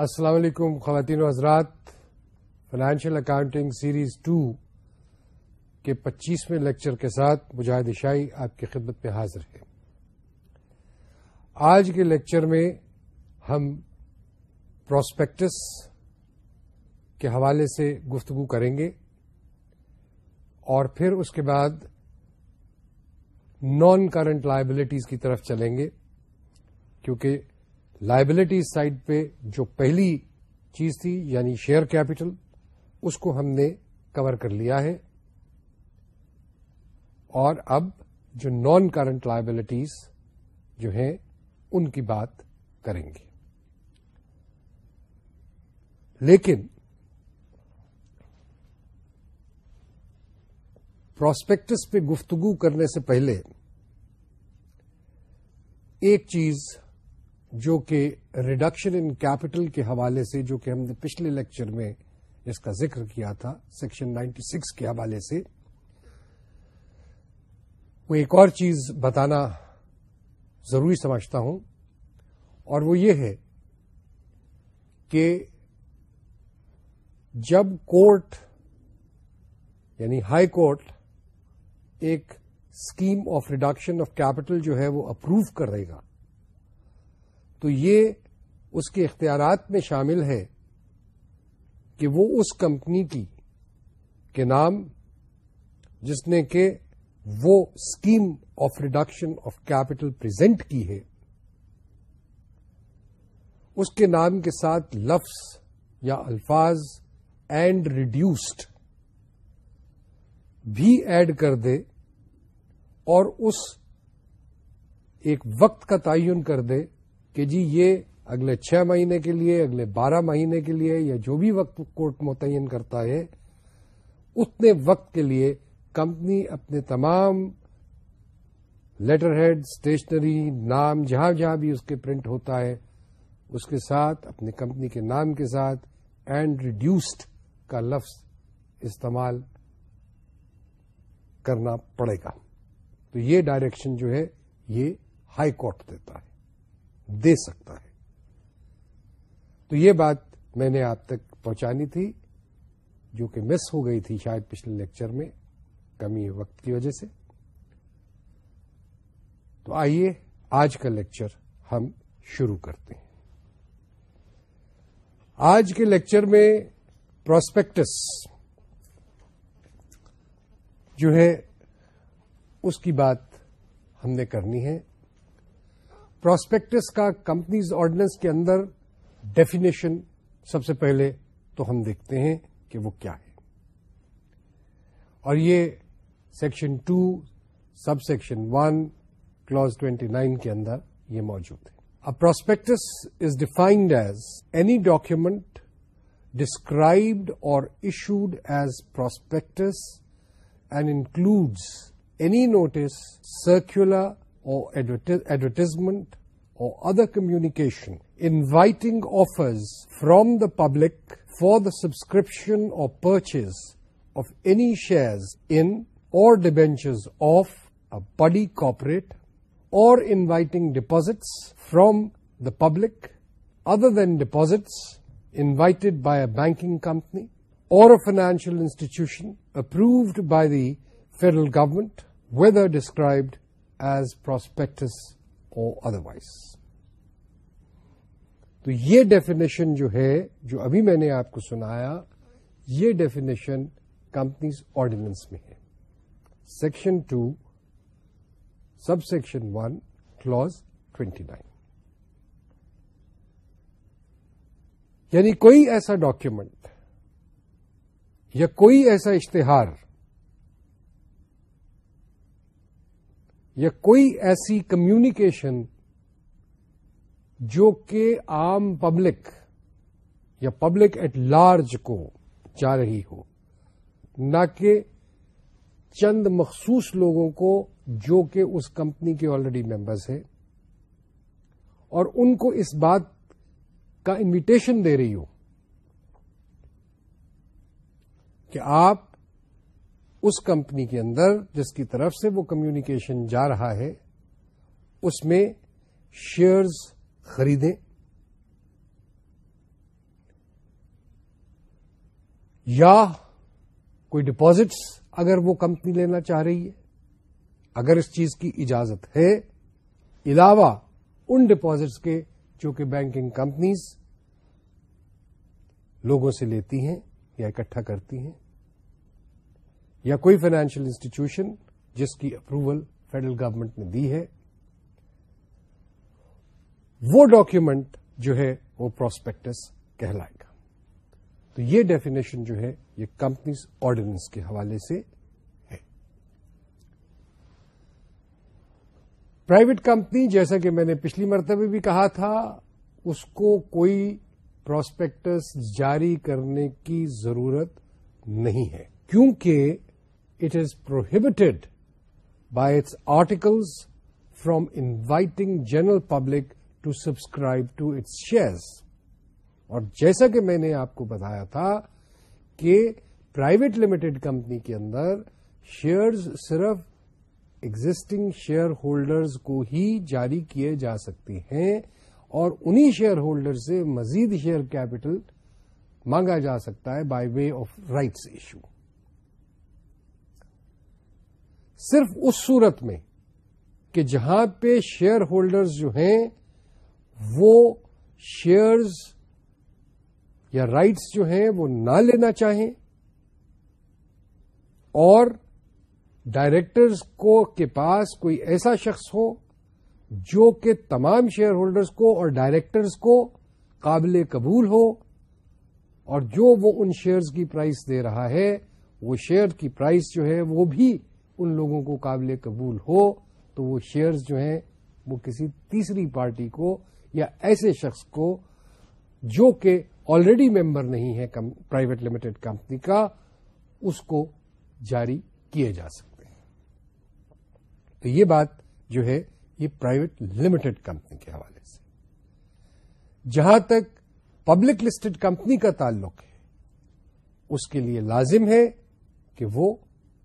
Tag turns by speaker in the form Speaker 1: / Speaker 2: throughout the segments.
Speaker 1: السلام علیکم خواتین و حضرات فائنینشیل اکاؤنٹنگ سیریز ٹو کے پچیسویں لیکچر کے ساتھ مجاہد شاہی آپ کی خدمت میں حاضر ہے آج کے لیکچر میں ہم پراسپیکٹس کے حوالے سے گفتگو کریں گے اور پھر اس کے بعد نان کرنٹ لائبلٹیز کی طرف چلیں گے کیونکہ لائبلٹی سائڈ پہ جو پہلی چیز تھی یعنی شیئر کیپٹل اس کو ہم نے کور کر لیا ہے اور اب جو نان کرنٹ لائبلٹیز جو ہیں ان کی بات کریں گے لیکن پراسپیکٹس پہ گفتگو کرنے سے پہلے ایک چیز جو کہ ریڈکشن ان کیپٹل کے حوالے سے جو کہ ہم نے پچھلے لیکچر میں اس کا ذکر کیا تھا سیکشن نائنٹی سکس کے حوالے سے وہ ایک اور چیز بتانا ضروری سمجھتا ہوں اور وہ یہ ہے کہ جب کورٹ یعنی ہائی کورٹ ایک scheme of reduction of capital جو ہے وہ اپروو کر رہے گا تو یہ اس کے اختیارات میں شامل ہے کہ وہ اس کمپنی کی کے نام جس نے کہ وہ scheme of reduction of capital present کی ہے اس کے نام کے ساتھ لفظ یا الفاظ اینڈ ریڈیوسڈ بھی ایڈ کر دے اور اس ایک وقت کا تعین کر دے کہ جی یہ اگلے چھ مہینے کے لیے اگلے بارہ مہینے کے لیے یا جو بھی وقت کورٹ متعین کرتا ہے اتنے وقت کے لیے کمپنی اپنے تمام لیٹر ہیڈ اسٹیشنری نام جہاں جہاں بھی اس کے پرنٹ ہوتا ہے اس کے ساتھ اپنے کمپنی کے نام کے ساتھ اینڈ ریڈیوسڈ کا لفظ استعمال کرنا پڑے گا تو یہ ڈائریکشن جو ہے یہ ہائی کورٹ دیتا ہے دے سکتا ہے تو یہ بات میں نے آپ تک پہنچانی تھی جو کہ مس ہو گئی تھی شاید پچھلے لیکچر میں کمی وقت کی وجہ سے تو آئیے آج کا لیکچر ہم شروع کرتے ہیں آج کے لیکچر میں پراسپیکٹس جو ہے اس کی بات ہم نے کرنی ہے پراسپیکٹس کا کمپنیز آرڈیننس کے اندر ڈیفینیشن سب سے پہلے تو ہم دیکھتے ہیں کہ وہ کیا ہے اور یہ section two subsection one clause twenty nine کے اندر یہ موجود ہے prospectus is defined as any document described or issued as prospectus and includes any notice circular or advertisement or other communication inviting offers from the public for the subscription or purchase of any shares in or debentures of a body corporate, or inviting deposits from the public other than deposits invited by a banking company or a financial institution approved by the federal government, whether described as prospectus otherwise تو یہ definition جو ہے جو ابھی میں نے آپ کو سنایا یہ ڈیفینیشن کمپنیز آرڈیننس میں ہے section two subsection one clause twenty nine یعنی کوئی ایسا ڈاکومینٹ یا کوئی ایسا اشتہار یا کوئی ایسی کمیونیکیشن جو کہ عام پبلک یا پبلک ایٹ لارج کو جا رہی ہو نہ کہ چند مخصوص لوگوں کو جو کہ اس کمپنی کے آلریڈی ممبرس ہیں اور ان کو اس بات کا انویٹیشن دے رہی ہو کہ آپ اس کمپنی کے اندر جس کی طرف سے وہ کمیونیکیشن جا رہا ہے اس میں شیئرز خریدیں یا کوئی ڈپازٹس اگر وہ کمپنی لینا چاہ رہی ہے اگر اس چیز کی اجازت ہے علاوہ ان ڈپازٹس کے جو کہ بینکنگ کمپنیز لوگوں سے لیتی ہیں یا اکٹھا کرتی ہیں یا کوئی فائنینشیل انسٹیٹیوشن جس کی اپروول فیڈرل گورمنٹ نے دی ہے وہ ڈاکیومنٹ جو ہے وہ پروسپیکٹس کہلائے گا تو یہ ڈیفینیشن جو ہے یہ کمپنیز آرڈیننس کے حوالے سے ہے پرائیویٹ کمپنی جیسا کہ میں نے پچھلی مرتبہ بھی کہا تھا اس کو کوئی پراسپیکٹس جاری کرنے کی ضرورت نہیں ہے کیونکہ it is prohibited by its articles from inviting general public to subscribe to its shares اور جیسا کہ میں نے آپ کو بتایا تھا کہ پرائیویٹ لمیٹڈ کمپنی کے اندر شیئرز صرف ایگزٹنگ شیئر ہولڈرز کو ہی جاری کیے جا سکتے ہیں اور انہی شیئر ہولڈر سے مزید شیئر کیپٹل مانگا جا سکتا ہے by way of rights issue صرف اس صورت میں کہ جہاں پہ شیئر ہولڈرز جو ہیں وہ شیئرز یا رائٹس جو ہیں وہ نہ لینا چاہیں اور ڈائریکٹرز کو کے پاس کوئی ایسا شخص ہو جو کہ تمام شیئر ہولڈرز کو اور ڈائریکٹرز کو قابل قبول ہو اور جو وہ ان شیئرز کی پرائس دے رہا ہے وہ شیئر کی پرائس جو ہے وہ بھی ان لوگوں کو قابل قبول ہو تو وہ شیئرز جو ہیں وہ کسی تیسری پارٹی کو یا ایسے شخص کو جو کہ آلریڈی ممبر نہیں ہے پرائیویٹ لمیٹڈ کمپنی کا اس کو جاری کیے جا سکتے ہیں تو یہ بات جو ہے یہ پرائیویٹ لمیٹڈ کمپنی کے حوالے سے جہاں تک پبلک لسٹڈ کمپنی کا تعلق ہے اس کے لیے لازم ہے کہ وہ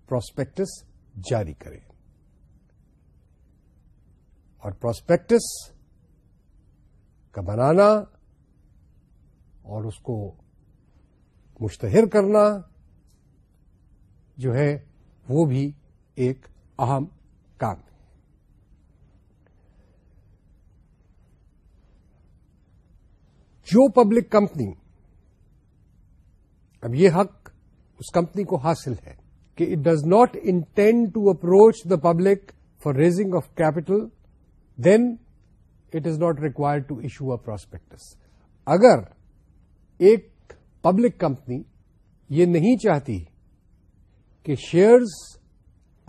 Speaker 1: پراسپیکٹس جاری کریں اور پراسپیکٹس کا بنانا اور اس کو مشتہر کرنا جو ہے وہ بھی ایک اہم کام ہے جو پبلک کمپنی اب یہ حق اس کمپنی کو حاصل ہے کہ it does not intend to approach the public for raising of capital then it is not required to issue a prospectus اگر ایک پبلک کمپنی یہ نہیں چاہتی کہ شیئرز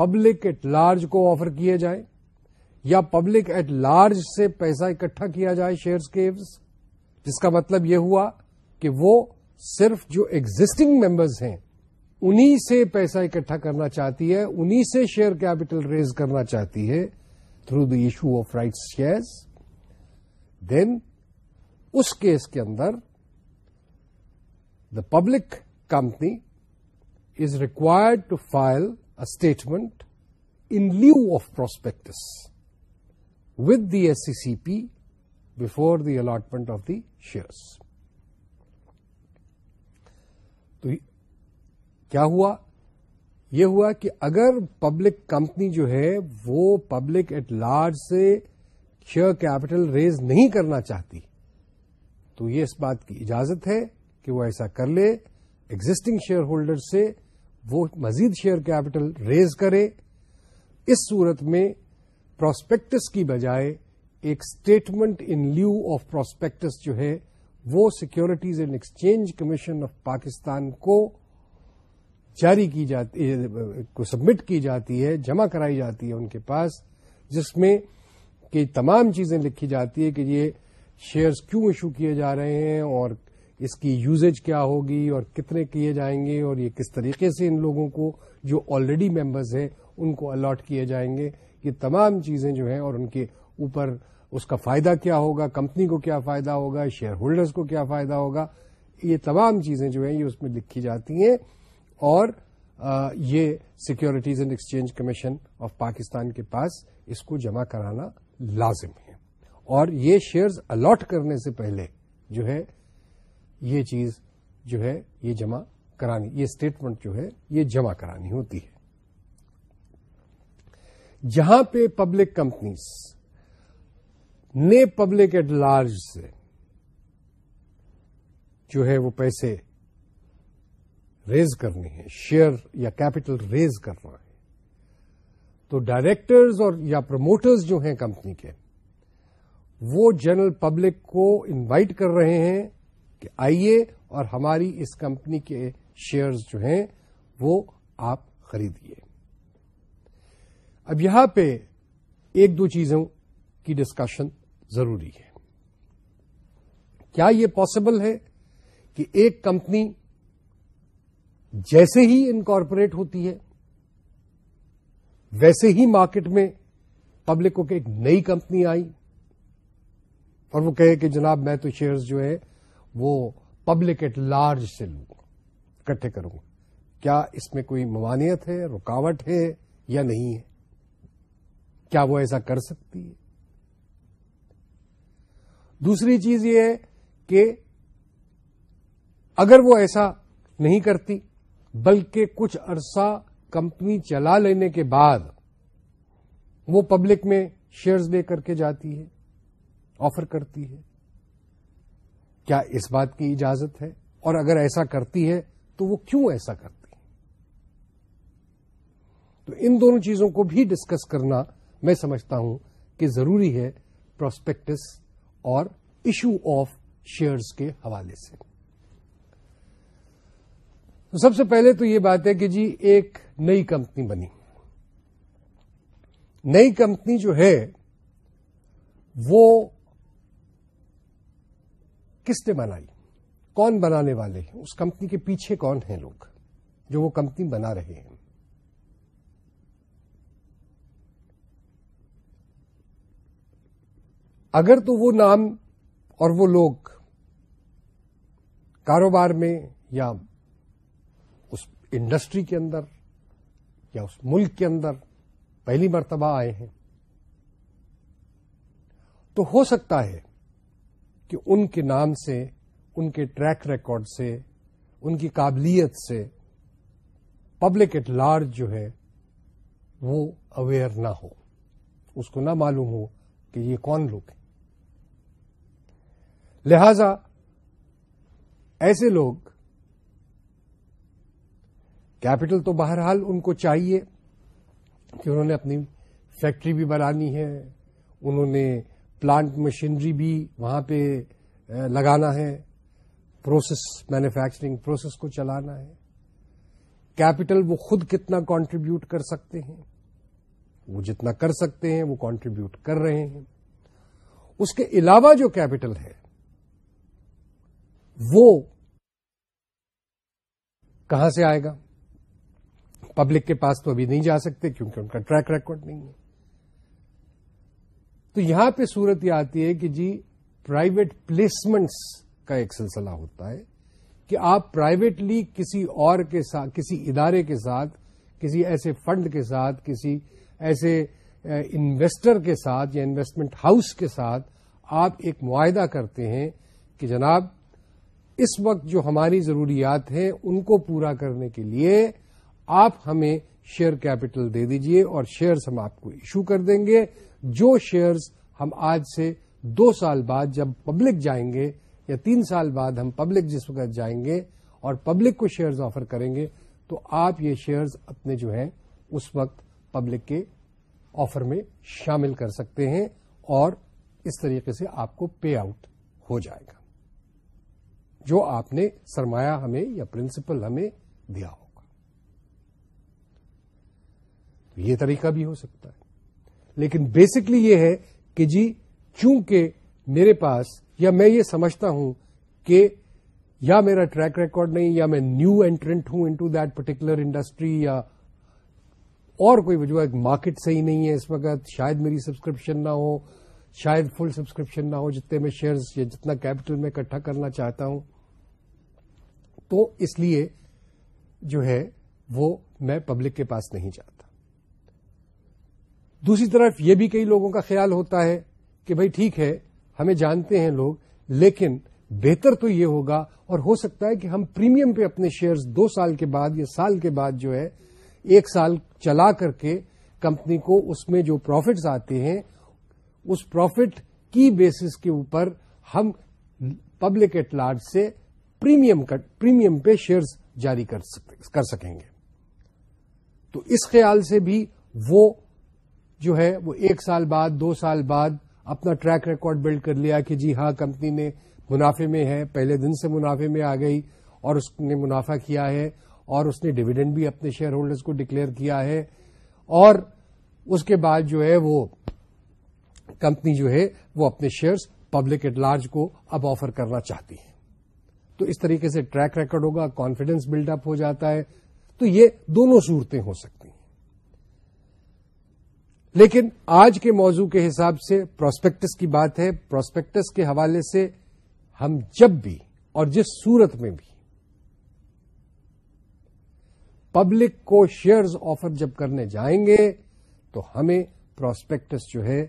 Speaker 1: پبلک ایٹ لارج کو آفر کیے جائیں یا پبلک ایٹ لارج سے پیسہ اکٹھا کیا جائے شیئرز کے جس کا مطلب یہ ہوا کہ وہ صرف جو ایگزٹنگ ممبرز ہیں انہی سے پیسہ اکٹھا کرنا چاہتی ہے انہی سے شیئر کیپٹل ریز کرنا چاہتی ہے through the issue of rights shares then us case کے اندر the public company is required to file statement in lieu of prospectus with the S C C P before the allotment of the shares تو کیا ہوا یہ ہوا کہ اگر public company جو ہے وہ پبلک ایٹ لارج سے شیئر کیپٹل ریز نہیں کرنا چاہتی تو یہ اس بات کی اجازت ہے کہ وہ ایسا کر لے ایگزٹنگ شیئر ہولڈر سے وہ مزید شیئر کیپٹل ریز کرے اس صورت میں پراسپیکٹس کی بجائے ایک statement in lieu of prospectus جو ہے وہ securities and exchange commission of Pakistan کو جاری کی جاتی کو سبمٹ کی جاتی ہے جمع کرائی جاتی ہے ان کے پاس جس میں کہ تمام چیزیں لکھی جاتی ہے کہ یہ شیئرز کیوں ایشو کیے جا رہے ہیں اور اس کی یوزیج کیا ہوگی اور کتنے کیے جائیں گے اور یہ کس طریقے سے ان لوگوں کو جو آلریڈی ممبرز ہیں ان کو الاٹ کیے جائیں گے یہ تمام چیزیں جو ہیں اور ان کے اوپر اس کا فائدہ کیا ہوگا کمپنی کو کیا فائدہ ہوگا شیئر ہولڈرز کو کیا فائدہ ہوگا یہ تمام چیزیں جو ہیں یہ اس میں لکھی جاتی ہیں اور یہ securities and exchange commission of Pakistan کے پاس اس کو جمع کرانا لازم ہے اور یہ شیئرز الاٹ کرنے سے پہلے جو ہے یہ چیز جو ہے یہ جمع کرانی یہ اسٹیٹمنٹ جو ہے یہ جمع کرانی ہوتی ہے جہاں پہ پبلک کمپنیز نے پبلک ایٹ لارج سے جو ہے وہ پیسے ریز کرنی ہے شیئر یا کیپٹل ریز کرنا ہے تو ڈائریکٹرز اور یا پروموٹرز جو ہیں کمپنی کے وہ جنرل پبلک کو انوائٹ کر رہے ہیں کہ آئیے اور ہماری اس کمپنی کے شیئرز جو ہیں وہ آپ خریدیے اب یہاں پہ ایک دو چیزوں کی ڈسکشن ضروری ہے کیا یہ پاسبل ہے کہ ایک کمپنی جیسے ہی انکارپوریٹ ہوتی ہے ویسے ہی مارکیٹ میں پبلک کو کہ ایک نئی کمپنی آئی اور وہ کہے کہ جناب میں تو شیئرز جو ہے وہ پبلک ایٹ لارج سے لوں گا اکٹھے کروں گا کیا اس میں کوئی ممانعت ہے رکاوٹ ہے یا نہیں ہے کیا وہ ایسا کر سکتی ہے دوسری چیز یہ ہے کہ اگر وہ ایسا نہیں کرتی بلکہ کچھ عرصہ کمپنی چلا لینے کے بعد وہ پبلک میں شیئرز لے کر کے جاتی ہے آفر کرتی ہے کیا اس بات کی اجازت ہے اور اگر ایسا کرتی ہے تو وہ کیوں ایسا کرتی تو ان دونوں چیزوں کو بھی ڈسکس کرنا میں سمجھتا ہوں کہ ضروری ہے پروسپیکٹس اور ایشو آف شیئرز کے حوالے سے تو سب سے پہلے تو یہ بات ہے کہ جی ایک نئی کمپنی بنی نئی کمپنی جو ہے وہ کس نے بنائی کون بنانے والے ہیں اس کمپنی کے پیچھے کون ہیں لوگ جو وہ کمپنی بنا رہے ہیں اگر تو وہ نام اور وہ لوگ کاروبار میں یا انڈسٹری کے اندر یا اس ملک کے اندر پہلی مرتبہ آئے ہیں تو ہو سکتا ہے کہ ان کے نام سے ان کے ٹریک ریکارڈ سے ان کی قابلیت سے پبلک ایٹ لارج جو ہے وہ اویئر نہ ہو اس کو نہ معلوم ہو کہ یہ کون لوگ ہیں لہذا ایسے لوگ کیپٹل تو بہرحال ان کو چاہیے کہ انہوں نے اپنی فیکٹری بھی بنانی ہے انہوں نے پلانٹ مشینری بھی وہاں پہ لگانا ہے پروسیس مینوفیکچرنگ پروسیس کو چلانا ہے کیپٹل وہ خود کتنا کانٹریبیوٹ کر سکتے ہیں وہ جتنا کر سکتے ہیں وہ کانٹریبیوٹ کر رہے ہیں اس کے علاوہ جو کیپٹل ہے وہ کہاں سے آئے گا پبلک کے پاس تو ابھی نہیں جا سکتے کیونکہ ان کا ٹریک ریکارڈ نہیں ہے تو یہاں پہ صورت یہ آتی ہے کہ جی پرائیویٹ پلیسمنٹس کا ایک سلسلہ ہوتا ہے کہ آپ پرائیویٹلی کسی اور کے ساتھ کسی ادارے کے ساتھ کسی ایسے فنڈ کے ساتھ کسی ایسے انویسٹر کے ساتھ یا انویسٹمنٹ ہاؤس کے ساتھ آپ ایک معاہدہ کرتے ہیں کہ جناب اس وقت جو ہماری ضروریات ہیں ان کو پورا کرنے کے لیے آپ ہمیں شیئر کیپٹل دے دیجئے اور شیئرز ہم آپ کو ایشو کر دیں گے جو شیئرز ہم آج سے دو سال بعد جب پبلک جائیں گے یا تین سال بعد ہم پبلک جس وقت جائیں گے اور پبلک کو شیئرز آفر کریں گے تو آپ یہ شیئرز اپنے جو ہیں اس وقت پبلک کے آفر میں شامل کر سکتے ہیں اور اس طریقے سے آپ کو پے آؤٹ ہو جائے گا جو آپ نے سرمایہ ہمیں یا پرنسپل ہمیں دیا ہو یہ طریقہ بھی ہو سکتا ہے لیکن بیسکلی یہ ہے کہ جی چونکہ میرے پاس یا میں یہ سمجھتا ہوں کہ یا میرا ٹریک ریکارڈ نہیں یا میں نیو اینٹرنٹ ہوں انٹو دیٹ پرٹیکولر انڈسٹری یا اور کوئی وجوہ مارکیٹ صحیح نہیں ہے اس وقت شاید میری سبسکرپشن نہ ہو شاید فل سبسکرپشن نہ ہو جتنے میں شیئرز یا جتنا کیپٹل میں اکٹھا کرنا چاہتا ہوں تو اس لیے جو ہے وہ میں پبلک کے پاس نہیں جاتا دوسری طرف یہ بھی کئی لوگوں کا خیال ہوتا ہے کہ بھائی ٹھیک ہے ہمیں جانتے ہیں لوگ لیکن بہتر تو یہ ہوگا اور ہو سکتا ہے کہ ہم پریمیم پہ اپنے شیئرز دو سال کے بعد یا سال کے بعد جو ہے ایک سال چلا کر کے کمپنی کو اس میں جو پروفٹس آتے ہیں اس پروفٹ کی بیسس کے اوپر ہم پبلک ایٹ لارج سے پریمیم پریمیم پہ شیئرز جاری کر سکیں گے تو اس خیال سے بھی وہ جو ہے وہ ایک سال بعد دو سال بعد اپنا ٹریک ریکارڈ بلڈ کر لیا کہ جی ہاں کمپنی نے منافع میں ہے پہلے دن سے منافع میں آ گئی اور اس نے منافع کیا ہے اور اس نے ڈویڈنڈ بھی اپنے شیئر ہولڈرز کو ڈکلیئر کیا ہے اور اس کے بعد جو ہے وہ کمپنی جو ہے وہ اپنے شیئرز پبلک ایٹ لارج کو اب آفر کرنا چاہتی ہے تو اس طریقے سے ٹریک ریکارڈ ہوگا کانفیڈنس بلڈ اپ ہو جاتا ہے تو یہ دونوں صورتیں ہو سکتی لیکن آج کے موضوع کے حساب سے پراسپیکٹس کی بات ہے پراسپیکٹس کے حوالے سے ہم جب بھی اور جس صورت میں بھی پبلک کو شیئرز آفر جب کرنے جائیں گے تو ہمیں پراسپیکٹس جو ہے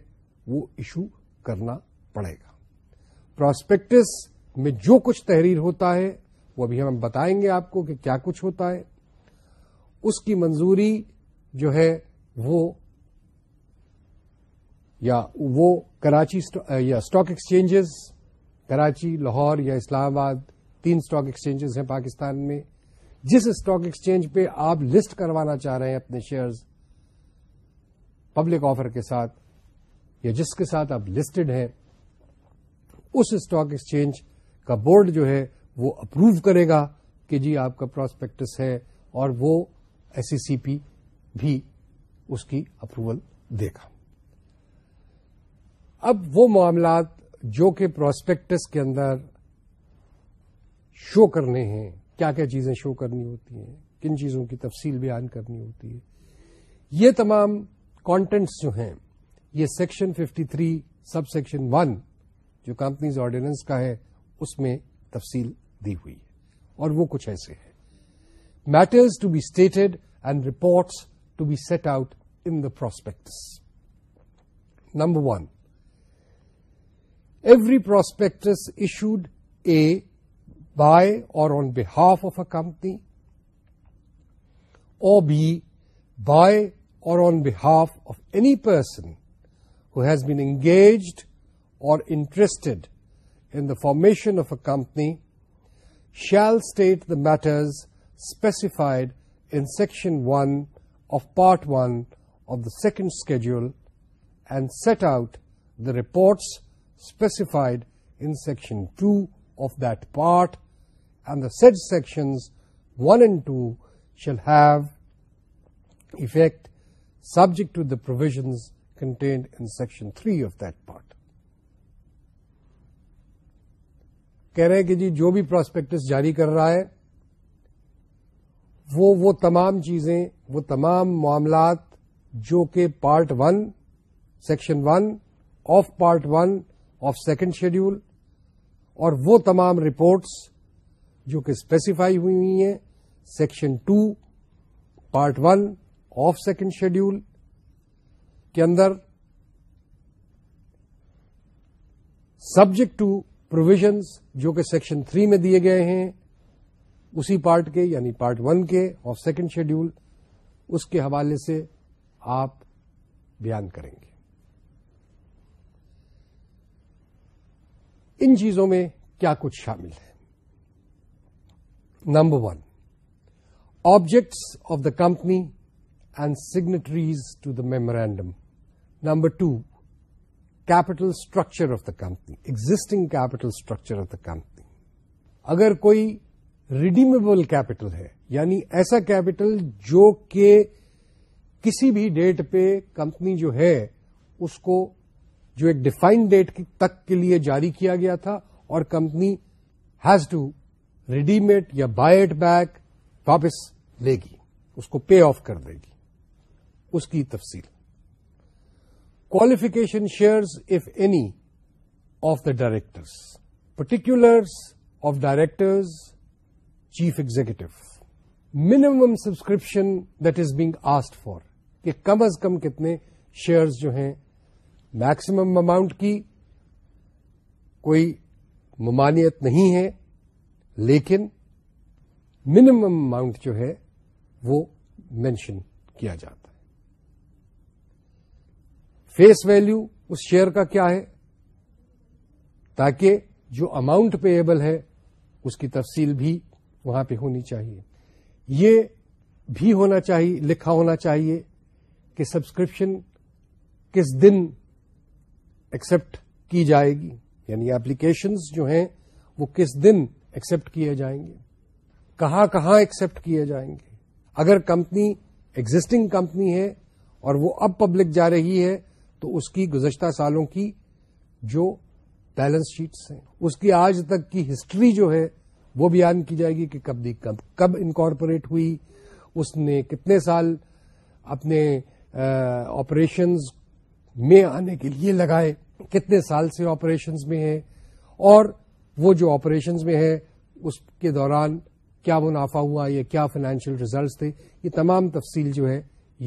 Speaker 1: وہ ایشو کرنا پڑے گا پراسپیکٹس میں جو کچھ تحریر ہوتا ہے وہ ہم بتائیں گے آپ کو کہ کیا کچھ ہوتا ہے اس کی منظوری جو ہے وہ یا وہ کراچی یا اسٹاک ایکسچینجز کراچی لاہور یا اسلام آباد تین اسٹاک ایکسچینجز ہیں پاکستان میں جس اسٹاک ایکسچینج پہ آپ لسٹ کروانا چاہ رہے ہیں اپنے شیئرز پبلک آفر کے ساتھ یا جس کے ساتھ آپ لسٹڈ ہیں اس اسٹاک ایکسچینج کا بورڈ جو ہے وہ اپروو کرے گا کہ جی آپ کا پراسپیکٹس ہے اور وہ ایس سی سی پی بھی اس کی اپروول دے گا اب وہ معاملات جو کہ پراسپیکٹس کے اندر شو کرنے ہیں کیا کیا چیزیں شو کرنی ہوتی ہیں کن چیزوں کی تفصیل بیان کرنی ہوتی ہے یہ تمام کانٹینٹس جو ہیں یہ سیکشن 53 سب سیکشن 1 جو کمپنیز آرڈیننس کا ہے اس میں تفصیل دی ہوئی ہے اور وہ کچھ ایسے ہیں matters to be stated and reports to be set out in the prospectus number one Every prospectus issued by or on behalf of a company, or B, by or on behalf of any person who has been engaged or interested in the formation of a company, shall state the matters specified in Section 1 of Part 1 of the second schedule and set out the reports specified in section two of that part and the said sections one and two shall have effect subject to the provisions contained in section three of that part کہہ رہے کہ جی جو بھی prospects جاری کر رہا ہے وہ وہ تمام چیزیں وہ تمام معاملات جو کہ part one section one of part one of second schedule اور وہ تمام رپورٹس جو کہ اسپیسیفائی ہوئی ہوئی ہیں section two part one of second schedule کے اندر سبجیکٹ ٹو پروویژنس جو کہ سیکشن تھری میں دیے گئے ہیں اسی پارٹ کے یعنی پارٹ ون کے آف سیکنڈ شیڈیول اس کے حوالے سے آپ بیان کریں گے ان چیزوں میں کیا کچھ شامل ہے number one objects of the company and signatories to the memorandum number two capital structure of the company existing capital structure of the company اگر کوئی ریڈیمیبل کیپٹل ہے یعنی ایسا کیپٹل جو کہ کسی بھی ڈیٹ پہ کمپنی جو ہے اس کو جو ایک ڈیفائن ڈیٹ تک کے لیے جاری کیا گیا تھا اور company has to redeem it یا بائی اٹ بیک واپس لے گی اس کو پے آف کر دے گی اس کی تفصیل qualification shares if any of the directors particulars of directors chief executive minimum subscription that is being asked for کہ کم از کم کتنے شیئرز جو ہیں میکسیمم اماؤنٹ کی کوئی ممانعت نہیں ہے لیکن منیمم اماؤنٹ جو ہے وہ مینشن کیا جاتا ہے فیس ویلو اس شیئر کا کیا ہے تاکہ جو اماؤنٹ پے ایبل ہے اس کی تفصیل بھی وہاں پہ ہونی چاہیے یہ بھی ہونا چاہیے لکھا ہونا چاہیے کہ سبسکرپشن کس دن ایکسپٹ کی جائے گی یعنی اپلیکیشنز جو ہیں وہ کس دن ایکسپٹ کیے جائیں گے کہاں کہاں ایکسپٹ کیے جائیں گے اگر کمپنی ایگزٹنگ کمپنی ہے اور وہ اب پبلک جا رہی ہے تو اس کی گزشتہ سالوں کی جو بیلنس شیٹس ہیں اس کی آج تک کی ہسٹری جو ہے وہ بیان کی جائے گی کہ کب دی کب کب انکارپوریٹ ہوئی اس نے کتنے سال اپنے آپریشنز میں آنے کے لیے لگائے کتنے سال سے آپریشنز میں ہیں اور وہ جو آپریشنز میں ہیں اس کے دوران کیا منافع ہوا یا کیا فائنینشیل ریزلٹس تھے یہ تمام تفصیل جو ہے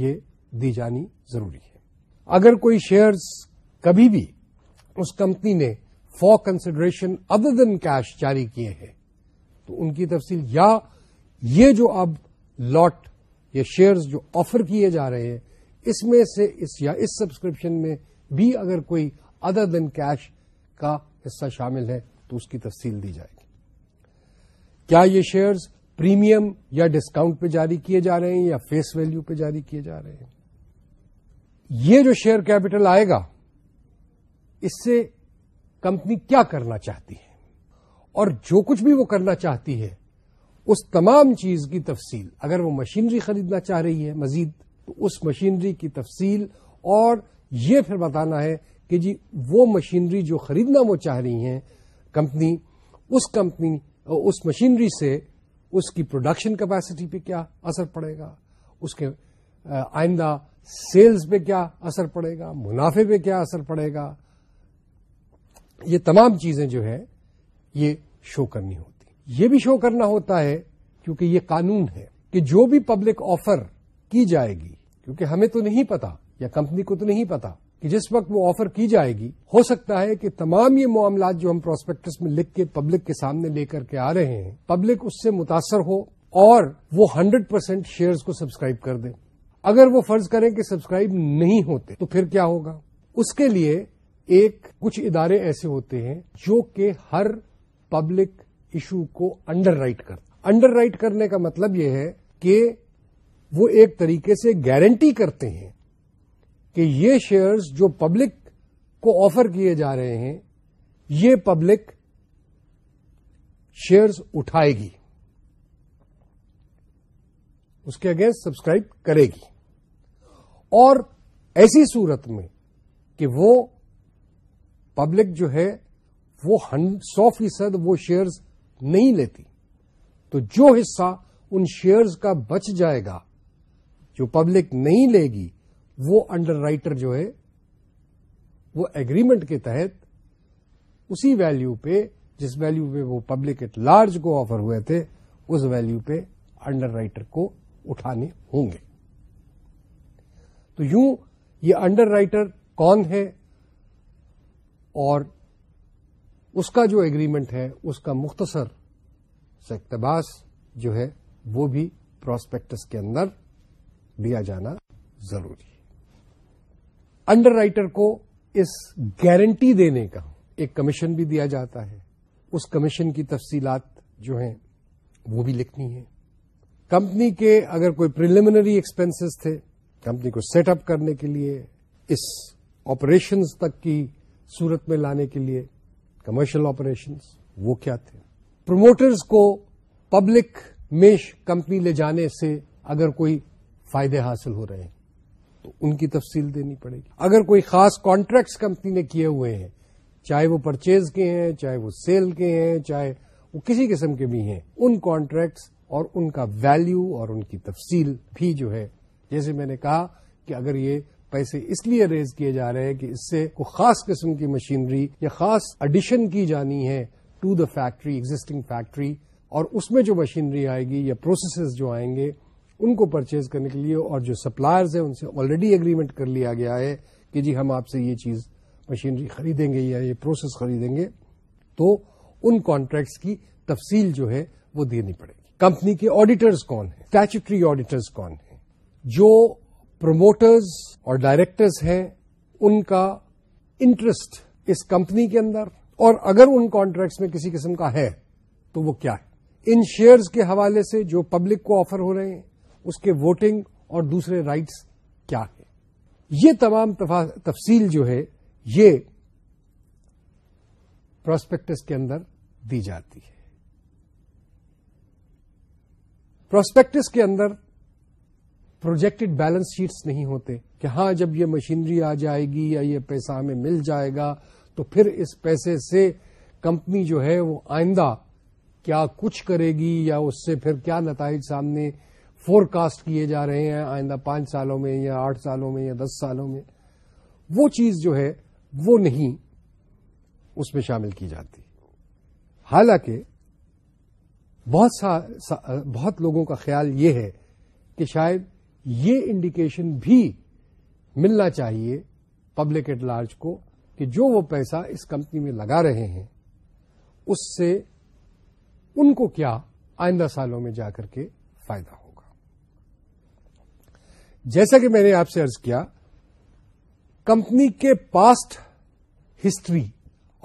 Speaker 1: یہ دی جانی ضروری ہے اگر کوئی شیئرز کبھی بھی اس کمپنی نے for consideration other than cash جاری کیے ہیں تو ان کی تفصیل یا یہ جو اب لاٹ یا شیئرز جو آفر کیے جا رہے ہیں اس میں سے اس یا اس سبسکرپشن میں بھی اگر کوئی ادر دین کیش کا حصہ شامل ہے تو اس کی تفصیل دی جائے گی کیا یہ شیئرز پریمیم یا ڈسکاؤنٹ پہ جاری کیے جا رہے ہیں یا فیس ویلیو پہ جاری کیے جا رہے ہیں یہ جو شیئر کیپٹل آئے گا اس سے کمپنی کیا کرنا چاہتی ہے اور جو کچھ بھی وہ کرنا چاہتی ہے اس تمام چیز کی تفصیل اگر وہ مشینری خریدنا چاہ رہی ہے مزید تو اس مشینری کی تفصیل اور یہ پھر بتانا ہے کہ جی وہ مشینری جو خریدنا وہ چاہ رہی ہیں کمپنی اس کمپنی اس مشینری سے اس کی پروڈکشن کیپیسٹی پہ کیا اثر پڑے گا اس کے آئندہ سیلز پہ کیا اثر پڑے گا منافع پہ کیا اثر پڑے گا یہ تمام چیزیں جو ہے یہ شو کرنی ہوتی یہ بھی شو کرنا ہوتا ہے کیونکہ یہ قانون ہے کہ جو بھی پبلک آفر کی جائے گی کیونکہ ہمیں تو نہیں پتا یا کمپنی کو تو نہیں پتا کہ جس وقت وہ آفر کی جائے گی ہو سکتا ہے کہ تمام یہ معاملات جو ہم پراسپیکٹس میں لکھ کے پبلک کے سامنے لے کر کے آ رہے ہیں پبلک اس سے متاثر ہو اور وہ ہنڈریڈ پرسینٹ شیئرز کو سبسکرائب کر دیں اگر وہ فرض کریں کہ سبسکرائب نہیں ہوتے تو پھر کیا ہوگا اس کے لیے ایک کچھ ادارے ایسے ہوتے ہیں جو کہ ہر پبلک ایشو کو انڈر رائٹ کرتے انڈر رائٹ کرنے کا مطلب یہ ہے کہ وہ ایک طریقے سے گارنٹی کرتے ہیں کہ یہ شیئرز جو پبلک کو آفر کیے جا رہے ہیں یہ پبلک شیئرز اٹھائے گی اس کے اگینسٹ سبسکرائب کرے گی اور ایسی صورت میں کہ وہ پبلک جو ہے وہ سو فیصد وہ شیئرز نہیں لیتی تو جو حصہ ان شیئرز کا بچ جائے گا جو پبلک نہیں لے گی وہ انڈر رائٹر جو ہے وہ اگریمنٹ کے تحت اسی ویلو پہ جس ویلو پہ وہ پبلک ایٹ لارج کو آفر ہوئے تھے اس ویلو پہ انڈر رائٹر کو اٹھانے ہوں گے تو یوں یہ انڈر رائٹر کون ہے اور اس کا جو اگریمنٹ ہے اس کا مختصر سے اقتباس جو ہے وہ بھی پراسپیکٹس کے اندر لیا جانا ضروری ہے انڈر رائٹر کو اس گارنٹی دینے کا ایک کمیشن بھی دیا جاتا ہے اس کمیشن کی تفصیلات جو ہیں وہ بھی لکھنی ہے کمپنی کے اگر کوئی پریلیمنری ایکسپنسز تھے کمپنی کو سیٹ اپ کرنے کے لیے اس آپریشنز تک کی صورت میں لانے کے لیے کمرشل آپریشنز وہ کیا تھے پروموٹرز کو پبلک میں کمپنی لے جانے سے اگر کوئی فائدے حاصل ہو رہے ہیں تو ان کی تفصیل دینی پڑے گی اگر کوئی خاص کانٹریکٹس کمپنی نے کیے ہوئے ہیں چاہے وہ پرچیز کے ہیں چاہے وہ سیل کے ہیں چاہے وہ کسی قسم کے بھی ہیں ان کانٹریکٹس اور ان کا ویلیو اور ان کی تفصیل بھی جو ہے جیسے میں نے کہا کہ اگر یہ پیسے اس لیے ریز کیے جا رہے ہیں کہ اس سے کوئی خاص قسم کی مشینری یا خاص اڈیشن کی جانی ہے to the factory existing factory اور اس میں جو مشینری آئے گی یا پروسیسز جو آئیں گے ان کو پرچیز کرنے کے لیے اور جو سپلائرز ہیں ان سے آلریڈی اگریمنٹ کر لیا گیا ہے کہ جی ہم آپ سے یہ چیز مشینری خریدیں گے یا یہ پروسیس خریدیں گے تو ان کانٹریکٹس کی تفصیل جو ہے وہ دینی پڑے گی کمپنی کے آڈیٹرز کون ہیں اسٹیچوٹری آڈیٹرز کون ہیں جو پروموٹرز اور ڈائریکٹرز ہیں ان کا انٹرسٹ اس کمپنی کے اندر اور اگر ان کانٹریکٹس میں کسی قسم کا ہے تو وہ کیا ہے ان شیئرز کے حوالے سے جو پبلک کو آفر ہو رہے ہیں اس کے ووٹنگ اور دوسرے رائٹس کیا ہے یہ تمام تفصیل جو ہے یہ پراسپیکٹس کے اندر دی جاتی ہے پراسپیکٹس کے اندر پروجیکٹڈ بیلنس شیٹس نہیں ہوتے کہ ہاں جب یہ مشینری آ جائے گی یا یہ پیسہ ہمیں مل جائے گا تو پھر اس پیسے سے کمپنی جو ہے وہ آئندہ کیا کچھ کرے گی یا اس سے پھر کیا نتائج سامنے فور کاسٹ کیے جا رہے ہیں آئندہ پانچ سالوں میں یا آٹھ سالوں میں یا دس سالوں میں وہ چیز جو ہے وہ نہیں اس میں شامل کی جاتی حالانکہ بہت بہت لوگوں کا خیال یہ ہے کہ شاید یہ انڈیکیشن بھی ملنا چاہیے پبلک ایٹ لارج کو کہ جو وہ پیسہ اس کمپنی میں لگا رہے ہیں اس سے ان کو کیا آئندہ سالوں میں جا کر کے فائدہ ہو جیسا کہ میں نے آپ سے ارض کیا کمپنی کے پاسٹ ہسٹری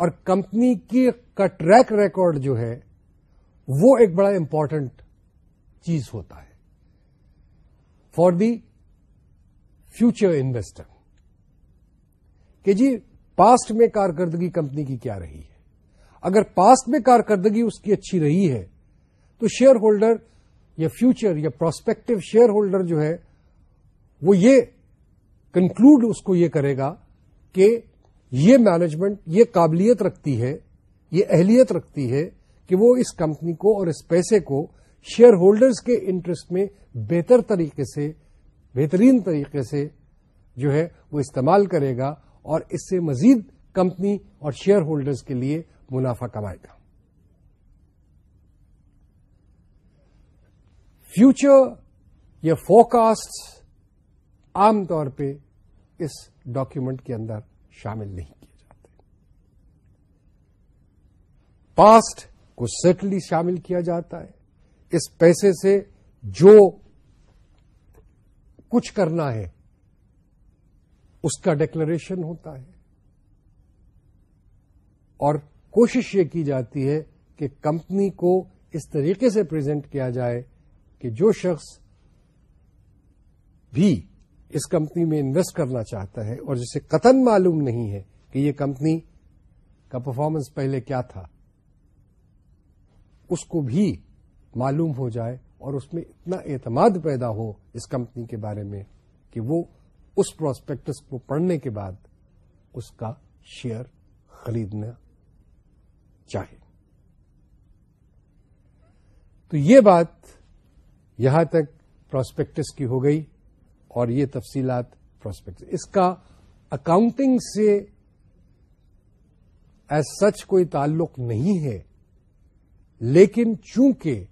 Speaker 1: اور کمپنی کی کا ٹریک ریکارڈ جو ہے وہ ایک بڑا امپورٹنٹ چیز ہوتا ہے فار دی فیوچر انویسٹر کہ جی پاسٹ میں کارکردگی کمپنی کی کیا رہی ہے اگر پاسٹ میں کارکردگی اس کی اچھی رہی ہے تو شیئر ہولڈر یا فیوچر یا پروسپیکٹو شیئر ہولڈر جو ہے وہ یہ کنکلوڈ اس کو یہ کرے گا کہ یہ مینجمنٹ یہ قابلیت رکھتی ہے یہ اہلیت رکھتی ہے کہ وہ اس کمپنی کو اور اس پیسے کو شیئر ہولڈرز کے انٹرسٹ میں بہتر طریقے سے بہترین طریقے سے جو ہے وہ استعمال کرے گا اور اس سے مزید کمپنی اور شیئر ہولڈرز کے لیے منافع کمائے گا فیوچر یا فوکاسٹ عام طور پہ اس ڈاکومنٹ کے اندر شامل نہیں کیے جاتے پاسٹ کو سرٹنلی شامل کیا جاتا ہے اس پیسے سے جو کچھ کرنا ہے اس کا ڈیکلریشن ہوتا ہے اور کوشش یہ کی جاتی ہے کہ کمپنی کو اس طریقے سے پریزنٹ کیا جائے کہ جو شخص بھی اس کمپنی میں انویسٹ کرنا چاہتا ہے اور جسے قطن معلوم نہیں ہے کہ یہ کمپنی کا پرفارمنس پہلے کیا تھا اس کو بھی معلوم ہو جائے اور اس میں اتنا اعتماد پیدا ہو اس کمپنی کے بارے میں کہ وہ اس پراسپیکٹس کو پڑھنے کے بعد اس کا شیئر خریدنا چاہے تو یہ بات یہاں تک پراسپیکٹس کی ہو گئی اور یہ تفصیلات پروسپیکٹ اس کا اکاؤنٹنگ سے ایز سچ کوئی تعلق نہیں ہے لیکن چونکہ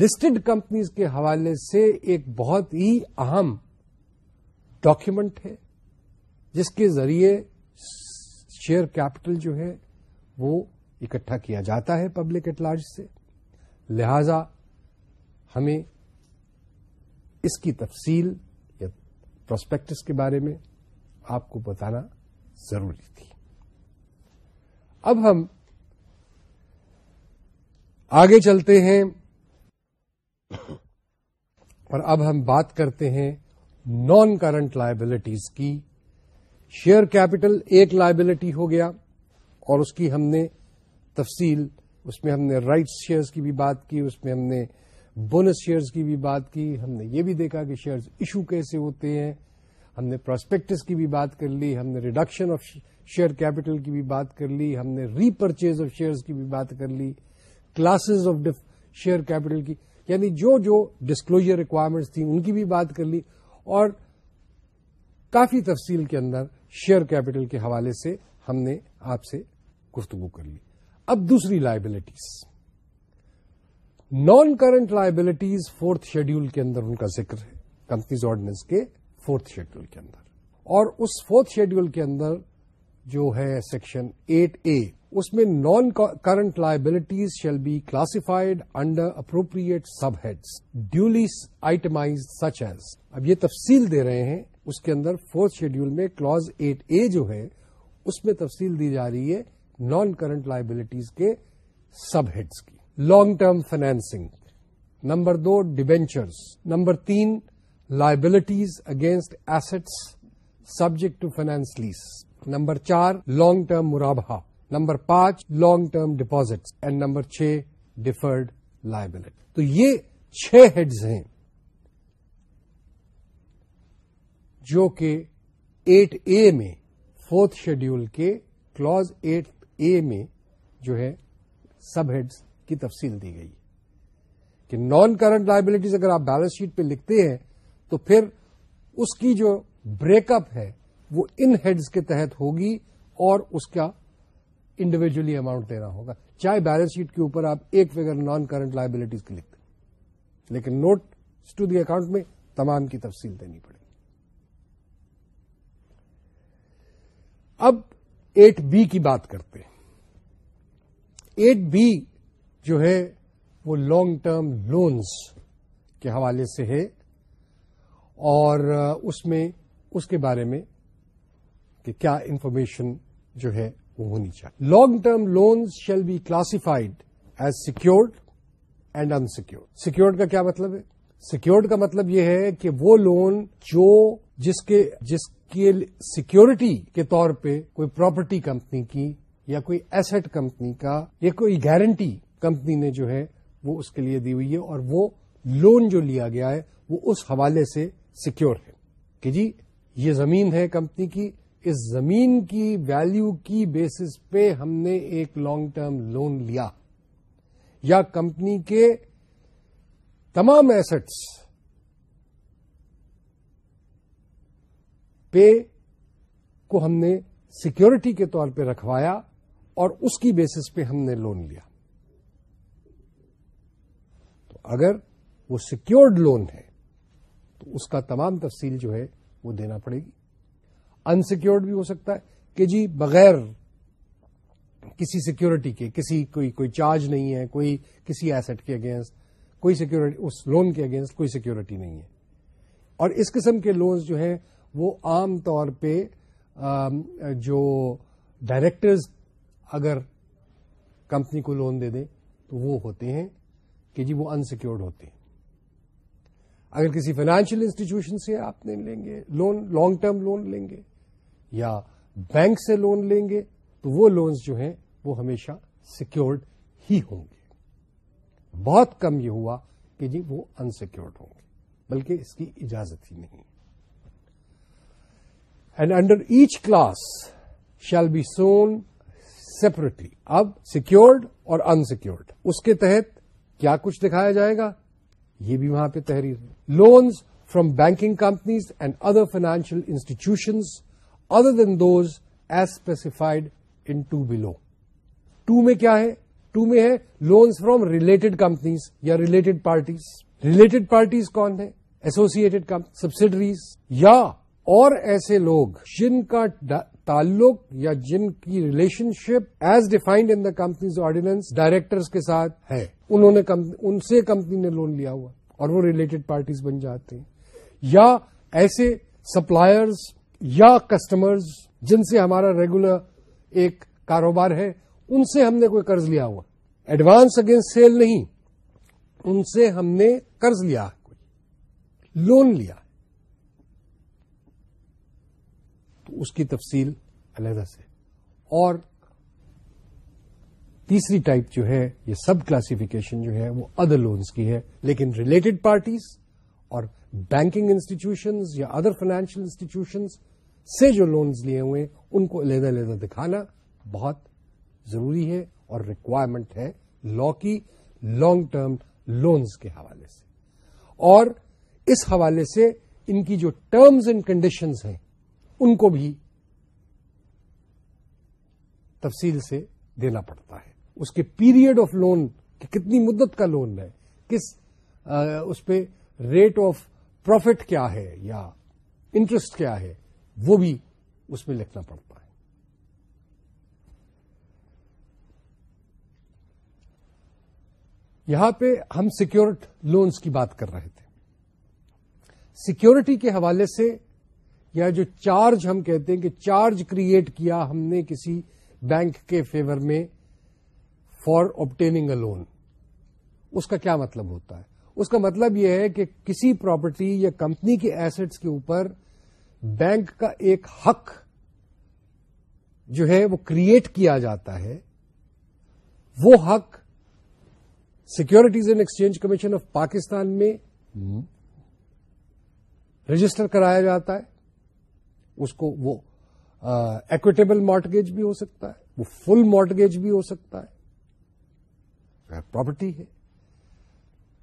Speaker 1: لسٹڈ کمپنیز کے حوالے سے ایک بہت ہی اہم ڈاکومنٹ ہے جس کے ذریعے شیئر کیپٹل جو ہے وہ اکٹھا کیا جاتا ہے پبلک ایٹ لارج سے لہذا ہمیں اس کی تفصیل یا پراسپیکٹس کے بارے میں آپ کو بتانا ضروری تھی اب ہم آگے چلتے ہیں اور اب ہم بات کرتے ہیں نان کرنٹ لائبلٹیز کی شیئر کیپٹل ایک لائبلٹی ہو گیا اور اس کی ہم نے تفصیل اس میں ہم نے رائٹس شیئرز کی بھی بات کی اس میں ہم نے بونس شیئرز کی بھی بات کی ہم نے یہ بھی دیکھا کہ شیئرز ایشو کیسے ہوتے ہیں ہم نے پراسپیکٹس کی بھی بات کر لی ہم نے ریڈکشن آف شیئر کیپٹل کی بھی بات کر لی ہم نے ری پرچیز آف شیئرز کی بھی بات کر لی کلاسز آف شیئر کیپٹل کی یعنی جو جو ڈسکلوجر ریکوائرمنٹس تھیں ان کی بھی بات کر لی اور کافی تفصیل کے اندر شیئر کیپٹل کے حوالے سے ہم نے آپ سے گفتگو کر لی اب دوسری liabilities non current liabilities fourth schedule کے اندر ان کا ذکر ہے کمپنیز آرڈیننس کے فورتھ شیڈیول کے اندر اور اس فورتھ شیڈیول کے اندر جو ہے سیکشن ایٹ اے اس میں non current liabilities shall be classified under appropriate sub heads duly itemised such as اب یہ تفصیل دے رہے ہیں اس کے اندر فورتھ شیڈیول میں کلاز ایٹ اے جو ہے اس میں تفصیل دی جا رہی ہے نان کرنٹ لائبلٹیز کے سب ہیڈس کی لانگ ٹرم فائنینسنگ نمبر دو ڈیبینچرس نمبر تین liabilities against assets subject to finance lease number چار لانگ ٹرم مرابہ نمبر پانچ long term deposit and number چھ ڈیفرڈ لائبلٹی تو یہ چھ ہیڈز ہیں جو کہ ایٹ اے میں فورتھ شیڈیول کے کلوز ایٹ اے میں جو ہے سب ہیڈز کی تفصیل دی گئی کہ نان کرنٹ لائبلٹیز اگر آپ بیلنس شیٹ پہ لکھتے ہیں تو پھر اس کی جو بریک اپ ہے وہ ان ہیڈز کے تحت ہوگی اور اس کا انڈیویجلی اماؤنٹ دینا ہوگا چاہے بیلنس شیٹ کے اوپر آپ ایک فگر نان کرنٹ لائبلٹیز کی لکھتے لیکن نوٹ ٹو دی اکاؤنٹ میں تمام کی تفصیل دینی پڑے گی اب ایٹ بی کی بات کرتے ہیں ایٹ بی جو ہے وہ لانگ ٹرم لونز کے حوالے سے ہے اور اس میں اس کے بارے میں کہ کیا انفارمیشن جو ہے وہ ہونی چاہیے long term loans shall be classified as secured and unsecured secured کا کیا مطلب ہے سیکورڈ کا مطلب یہ ہے کہ وہ لون جو جس کے جس سیکورٹی کے طور پہ کوئی پراپرٹی کمپنی کی یا کوئی ایسٹ کمپنی کا یا کوئی گارنٹی کمپنی نے جو ہے وہ اس کے لیے دی ہوئی ہے اور وہ لون جو لیا گیا ہے وہ اس حوالے سے سیکیور ہے کہ جی یہ زمین ہے کمپنی کی اس زمین کی ویلیو کی بیسس پہ ہم نے ایک لانگ ٹرم لون لیا یا کمپنی کے تمام ایسٹس پہ کو ہم نے سیکیورٹی کے طور پہ رکھوایا اور اس کی بیسس پہ ہم نے لون لیا اگر وہ سیکورڈ لون ہے تو اس کا تمام تفصیل جو ہے وہ دینا پڑے گی ان سیکورڈ بھی ہو سکتا ہے کہ جی بغیر کسی سیکورٹی کے کسی کوئی کوئی چارج نہیں ہے کوئی کسی ایسٹ کے اگینسٹ کوئی سیکورٹی اس لون کے اگینسٹ کوئی سیکورٹی نہیں ہے اور اس قسم کے لونز جو ہیں وہ عام طور پہ جو ڈائریکٹرز اگر کمپنی کو لون دے دیں تو وہ ہوتے ہیں کہ جی وہ ان سیکورڈ ہوتے ہیں اگر کسی فائنینشیل انسٹیٹیوشن سے آپ نے لیں گے لون لانگ ٹرم لون لیں گے یا بینک سے لون لیں گے تو وہ لونز جو ہیں وہ ہمیشہ سیکورڈ ہی ہوں گے بہت کم یہ ہوا کہ جی وہ ان سیکورڈ ہوں گے بلکہ اس کی اجازت ہی نہیں and under each class shall be shown separately اب سیکورڈ اور انسیکیورڈ اس کے تحت کیا کچھ دکھایا جائے گا یہ بھی وہاں پہ تحریر ہے loans from banking companies and other financial institutions other than those as specified in two below two میں کیا ہے ٹو میں ہے لونس فرام ریلیٹڈ کمپنیز یا ریلیٹڈ پارٹیز ریلیٹڈ پارٹیز کون ہیں ایسوسیٹڈ سبسڈریز یا اور ایسے لوگ جن کا تعلق یا جن کی relationship is defined in the companies ordinance directors کے ساتھ ہے انہوں نے ان سے کمپنی نے لون لیا ہوا اور وہ ریلیٹڈ پارٹیز بن جاتے ہیں یا ایسے سپلائرز یا کسٹمرز جن سے ہمارا ریگولر ایک کاروبار ہے ان سے ہم نے کوئی قرض لیا ہوا ایڈوانس اگینسٹ سیل نہیں ان سے ہم نے قرض لیا کوئی لون لیا اس کی تفصیل علیحدہ سے اور تیسری ٹائپ جو ہے یہ سب کلاسیفیکیشن جو ہے وہ ادر لونز کی ہے لیکن ریلیٹڈ پارٹیز اور بینکنگ انسٹیٹیوشنز یا ادر فائنینشل انسٹیٹیوشنز سے جو لونز لیے ہوئے ان کو علیحدہ علیحدہ دکھانا بہت ضروری ہے اور ریکوائرمنٹ ہے لا کی لانگ ٹرم لونز کے حوالے سے اور اس حوالے سے ان کی جو ٹرمز اینڈ کنڈیشنز ہیں ان کو بھی تفصیل سے دینا پڑتا ہے اس کے پیریڈ آف لون کہ کتنی مدت کا لون ہے کس اس پہ ریٹ آف پروفٹ کیا ہے یا انٹرسٹ کیا ہے وہ بھی اس میں لکھنا پڑتا ہے یہاں پہ ہم سیکورٹ لونز کی بات کر رہے تھے سیکورٹی کے حوالے سے یا جو چارج ہم کہتے ہیں کہ چارج کریٹ کیا ہم نے کسی بینک کے فیور میں فار ابٹینگ اے لون اس کا کیا مطلب ہوتا ہے اس کا مطلب یہ ہے کہ کسی پراپرٹی یا کمپنی کے ایسٹس کے اوپر بینک کا ایک حق جو ہے وہ کریٹ کیا جاتا ہے وہ حق securities and exchange commission of Pakistan میں رجسٹر کرایا جاتا ہے اس کو وہ uh, مارٹگیج بھی ہو سکتا ہے وہ فل مارٹگیج بھی ہو سکتا ہے پراپرٹی ہے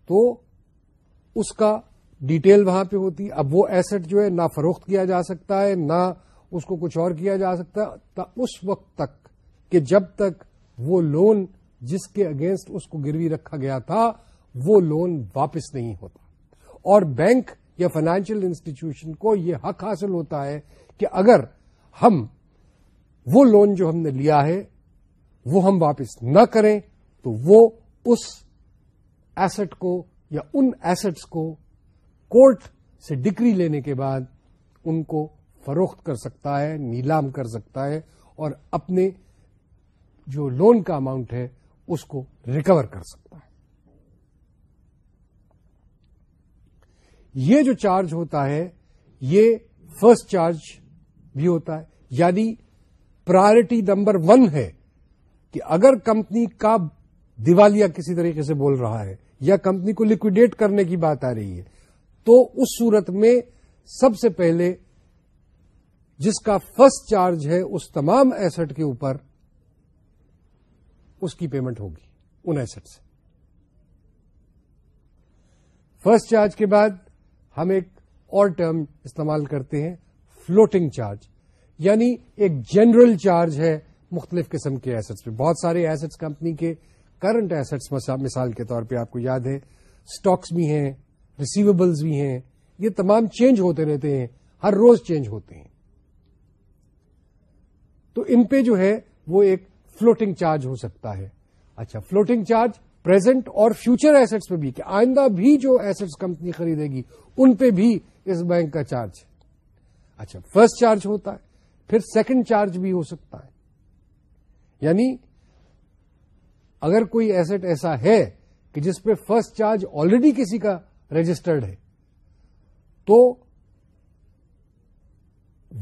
Speaker 1: تو اس کا ڈیٹیل وہاں پہ ہوتی اب وہ ایسٹ جو ہے نہ فروخت کیا جا سکتا ہے نہ اس کو کچھ اور کیا جا سکتا ہے اس وقت تک کہ جب تک وہ لون جس کے اگینسٹ اس کو گروی رکھا گیا تھا وہ لون واپس نہیں ہوتا اور بینک یا فائنانشیل انسٹیٹیوشن کو یہ حق حاصل ہوتا ہے کہ اگر ہم وہ لون جو ہم نے لیا ہے وہ ہم واپس نہ کریں تو وہ اس ایسٹ کو یا ان ایسٹس کو کورٹ سے ڈگری لینے کے بعد ان کو فروخت کر سکتا ہے نیلام کر سکتا ہے اور اپنے جو لون کا اماؤنٹ ہے اس کو ریکور کر سکتا ہے یہ جو چارج ہوتا ہے یہ فرسٹ چارج بھی ہوتا ہے یعنی پرائرٹی نمبر ون ہے کہ اگر کمپنی کا دیوالیہ کسی طریقے سے بول رہا ہے یا کمپنی کو لکوڈیٹ کرنے کی بات آ رہی ہے تو اس صورت میں سب سے پہلے جس کا فرسٹ چارج ہے اس تمام ایسٹ کے اوپر اس کی پیمنٹ ہوگی ان ایسٹ سے فرسٹ چارج کے بعد ہم ایک اور ٹرم استعمال کرتے ہیں فلوٹنگ چارج یعنی ایک جنرل چارج ہے مختلف قسم کے ایسٹس پہ بہت سارے ایسٹس کمپنی کے کرنٹ ایسٹس مثال کے طور پہ آپ کو یاد ہے اسٹاکس بھی ہیں ریسیویبلز بھی ہیں یہ تمام چینج ہوتے رہتے ہیں ہر روز چینج ہوتے ہیں تو ان پہ جو ہے وہ ایک فلوٹنگ چارج ہو سکتا ہے اچھا فلوٹنگ چارج پریزنٹ اور فیوچر ایسٹس پہ بھی کہ آئندہ بھی جو ایسٹس کمپنی خریدے گی ان پہ بھی اس بینک کا چارج ہے اچھا فرسٹ چارج ہوتا ہے پھر سیکنڈ چارج بھی ہو سکتا ہے یعنی اگر کوئی ایسٹ ایسا ہے کہ جس پہ فرسٹ چارج آلریڈی کسی کا رجسٹرڈ ہے تو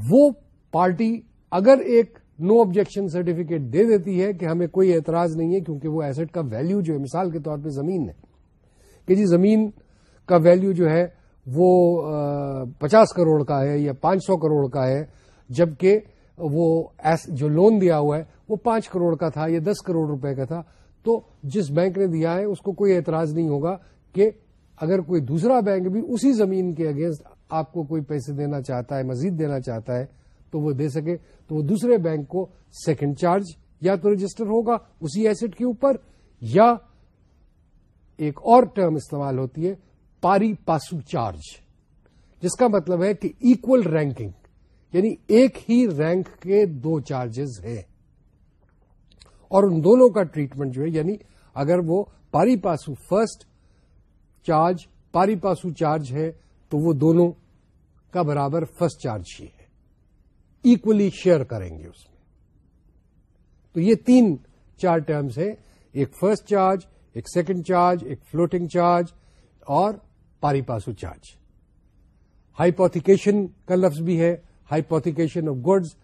Speaker 1: وہ پارٹی اگر ایک نو آبجیکشن سرٹیفکیٹ دے دیتی ہے کہ ہمیں کوئی اعتراض نہیں ہے کیونکہ وہ ایسٹ کا ویلو جو ہے مثال کے طور پہ زمین ہے کہ جی زمین کا ویلو جو ہے وہ پچاس کروڑ کا ہے یا پانچ سو کروڑ کا ہے جبکہ وہ جو لون دیا ہوا ہے وہ پانچ کروڑ کا تھا یا دس کروڑ روپے کا تھا تو جس بینک نے دیا ہے اس کو کوئی اعتراض نہیں ہوگا کہ اگر کوئی دوسرا بینک بھی اسی زمین کے اگینسٹ آپ کو کوئی پیسے دینا چاہتا ہے مزید دینا چاہتا ہے تو وہ دے سکے تو وہ دوسرے بینک کو سیکنڈ چارج یا تو رجسٹر ہوگا اسی ایسٹ کے اوپر یا ایک اور ٹرم استعمال ہوتی ہے پاری پاسو چارج جس کا مطلب ہے کہ اکول رینکنگ یعنی ایک ہی رینک کے دو چارجز ہیں اور ان دونوں کا ٹریٹمنٹ جو ہے یعنی اگر وہ پاری پاسو فرسٹ چارج پاری پاسو چارج ہے تو وہ دونوں کا برابر فرسٹ چارج ہی ہے شیئر کریں گے اس میں تو یہ تین چار ٹرمز ہیں ایک فرسٹ چارج ایک سیکنڈ چارج ایک فلوٹنگ چارج اور پاری پاسو چارج ہائپوتھیکیشن کا لفظ بھی ہے ہائپوتھیکیشن آف گڈز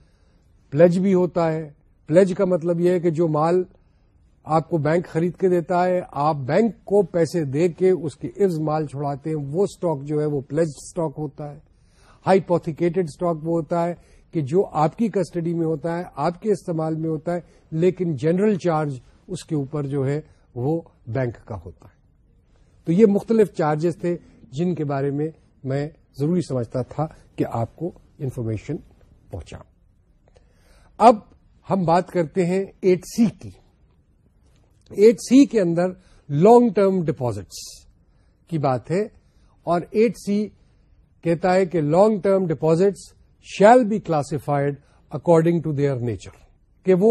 Speaker 1: پلج بھی ہوتا ہے پلج کا مطلب یہ ہے کہ جو مال آپ کو بینک خرید کے دیتا ہے آپ بینک کو پیسے دے کے اس کے عرض مال چھڑاتے ہیں وہ سٹاک جو ہے وہ پلج سٹاک ہوتا ہے ہائیپوتھیکیٹڈ سٹاک وہ ہوتا ہے کہ جو آپ کی کسٹڈی میں ہوتا ہے آپ کے استعمال میں ہوتا ہے لیکن جنرل چارج اس کے اوپر جو ہے وہ بینک کا ہوتا ہے تو یہ مختلف چارجز تھے جن کے بارے میں میں ضروری سمجھتا تھا کہ آپ کو انفارمیشن پہنچا اب ہم بات کرتے ہیں ایٹ سی کی ایٹ سی کے اندر لانگ ٹرم ڈپازٹس کی بات ہے اور ایٹ سی کہتا ہے کہ long term deposits shall be classified according to their nature کہ وہ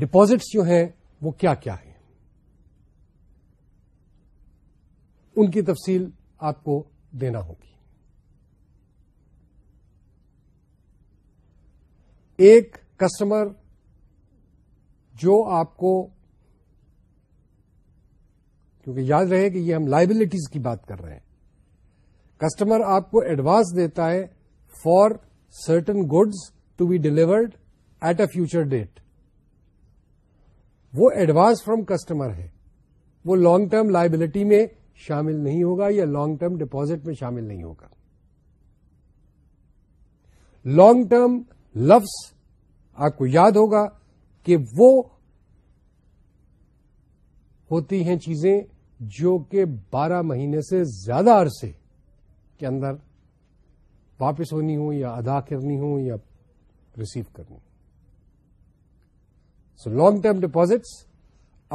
Speaker 1: ڈپوزٹس جو ہیں وہ کیا کیا ہیں ان کی تفصیل آپ کو دینا ہوگی ایک کسٹمر جو آپ کو کیونکہ یاد رہے کہ یہ ہم لائبلٹیز کی بات کر رہے ہیں کسٹمر آپ کو ایڈوانس دیتا ہے for certain goods to be delivered at a future date وہ ایڈوانس فرام کسٹمر ہے وہ لانگ ٹرم لائبلٹی میں شامل نہیں ہوگا یا لانگ ٹرم ڈپازٹ میں شامل نہیں ہوگا لانگ ٹرم لفظ آپ کو یاد ہوگا کہ وہ ہوتی ہیں چیزیں جو کہ بارہ مہینے سے زیادہ عرصے کے اندر واپس ہونی ہو یا ادا کرنی ہو یا ریسیو کرنی ہو سو لانگ ٹرم ڈپازٹس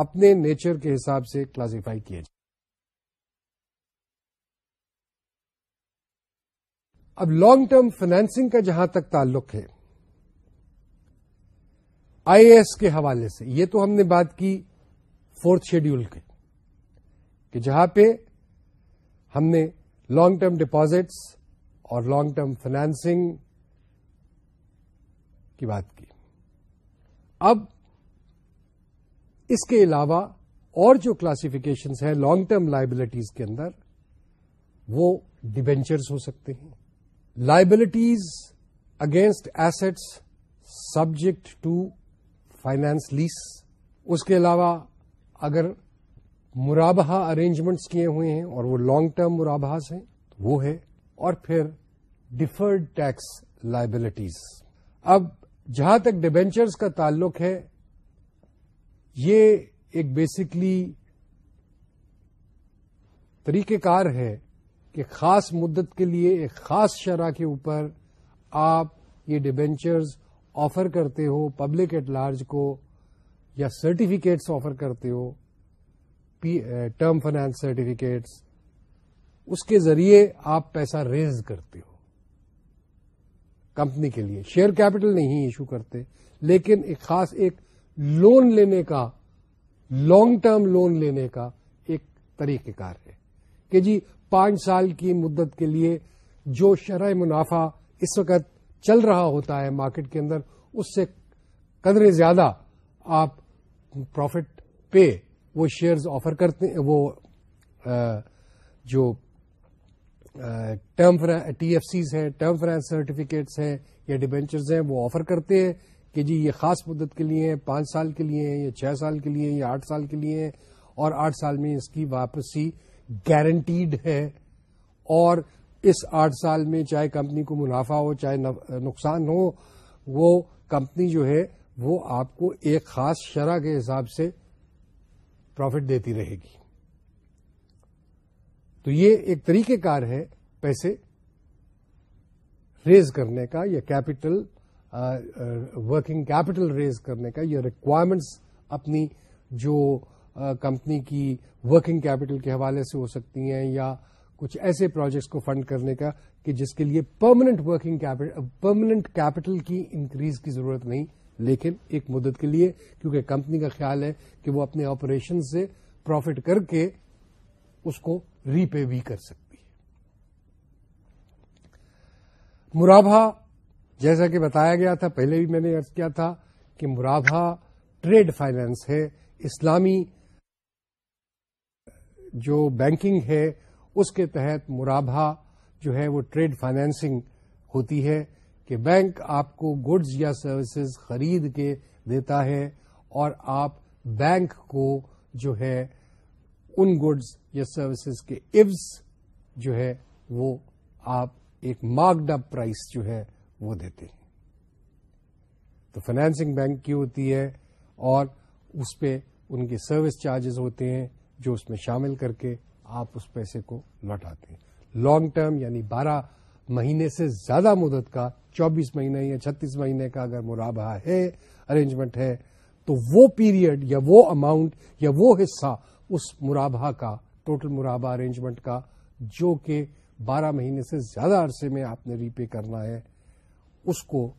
Speaker 1: اپنے نیچر کے حساب سے کلاسیفائی کیے جائیں اب لانگ ٹرم فائنینسنگ کا جہاں تک تعلق ہے آئی اے کے حوالے سے یہ تو ہم نے بات کی فورتھ شیڈیول کے کہ جہاں پہ ہم نے لانگ ٹرم ڈپازٹس اور لانگ ٹرم فائنینسنگ کی بات کی اب اس کے علاوہ اور جو کلاسفکیشنس ہیں لانگ ٹرم لائبلٹیز کے اندر وہ ڈیوینچرس ہو سکتے ہیں liabilities against assets subject to finance lease اس کے علاوہ اگر مرابہ ارینجمنٹس کیے ہوئے ہیں اور وہ لانگ ٹرم مرابہ ہیں وہ ہے اور پھر ڈیفرڈ ٹیکس لائبلٹیز اب جہاں تک ڈیبینچرز کا تعلق ہے یہ ایک بیسکلی طریقہ کار ہے کہ خاص مدت کے لیے ایک خاص شرح کے اوپر آپ یہ ڈیبینچرز آفر کرتے ہو پبلک ایٹ لارج کو یا سرٹیفکیٹس آفر کرتے ہو ٹرم فائنانس سرٹیفکیٹس اس کے ذریعے آپ پیسہ ریز کرتے ہو کمپنی کے لیے شیئر کیپٹل نہیں ایشو کرتے لیکن ایک خاص ایک لون لینے کا لانگ ٹرم لون لینے کا ایک طریقہ کار ہے کہ جی پانچ سال کی مدت کے لیے جو شرح منافع اس وقت چل رہا ہوتا ہے مارکیٹ کے اندر اس سے قدرے زیادہ آپ پروفٹ پے وہ شیئرز آفر کرتے وہ جو ٹرم ٹی ایف سیز ہیں ٹرم فرانس سرٹیفکیٹس ہیں یا ڈیبینچرز ہیں وہ آفر کرتے ہیں کہ جی یہ خاص مدت کے لیے ہیں پانچ سال کے لیے ہیں یا چھ سال کے لیے یا آٹھ سال کے لیے ہیں اور آٹھ سال میں اس کی واپسی گارنٹیڈ ہے اور اس آٹھ سال میں چاہے کمپنی کو منافع ہو چاہے نقصان ہو وہ کمپنی جو ہے وہ آپ کو ایک خاص شرح کے حساب سے پروفٹ دیتی رہے گی تو یہ ایک طریقہ کار ہے پیسے ریز کرنے کا یا کیپٹل ورکنگ کیپٹل ریز کرنے کا یا ریکوائرمنٹس اپنی جو کمپنی کی ورکنگ کیپٹل کے حوالے سے ہو سکتی ہیں یا کچھ ایسے پروجیکٹس کو فنڈ کرنے کا کہ جس کے لیے پرماننٹ ورکنگ پرماننٹ کیپٹل کی انکریز کی ضرورت نہیں لیکن ایک مدت کے لیے کیونکہ کمپنی کا خیال ہے کہ وہ اپنے آپریشن سے پروفٹ کر کے اس کو ری پے بھی کر سکتی ہے مرابہ جیسا کہ بتایا گیا تھا پہلے بھی میں نے کیا تھا کہ مرابہ ٹریڈ فائنینس ہے اسلامی جو بینکنگ ہے اس کے تحت مرابہ جو ہے وہ ٹریڈ فائنینسنگ ہوتی ہے کہ بینک آپ کو گڈز یا سروسز خرید کے دیتا ہے اور آپ بینک کو جو ہے ان گڈز یا سروسز کے ایوز جو ہے وہ آپ ایک مارک اپ پرائس جو ہے وہ دیتے ہیں تو فائنینسنگ بینک کی ہوتی ہے اور اس پہ ان کے سروس چارجز ہوتے ہیں جو اس میں شامل کر کے آپ اس پیسے کو لوٹاتے ہیں لانگ ٹرم یعنی بارہ مہینے سے زیادہ مدت کا چوبیس مہینے یا چھتیس مہینے کا اگر مرابہ ہے ارینجمنٹ ہے تو وہ پیریڈ یا وہ اماؤنٹ یا وہ حصہ اس مرابہ کا ٹوٹل مرابا ارینجمنٹ کا جو کہ بارہ مہینے سے زیادہ عرصے میں آپ نے ری پے کرنا ہے اس کو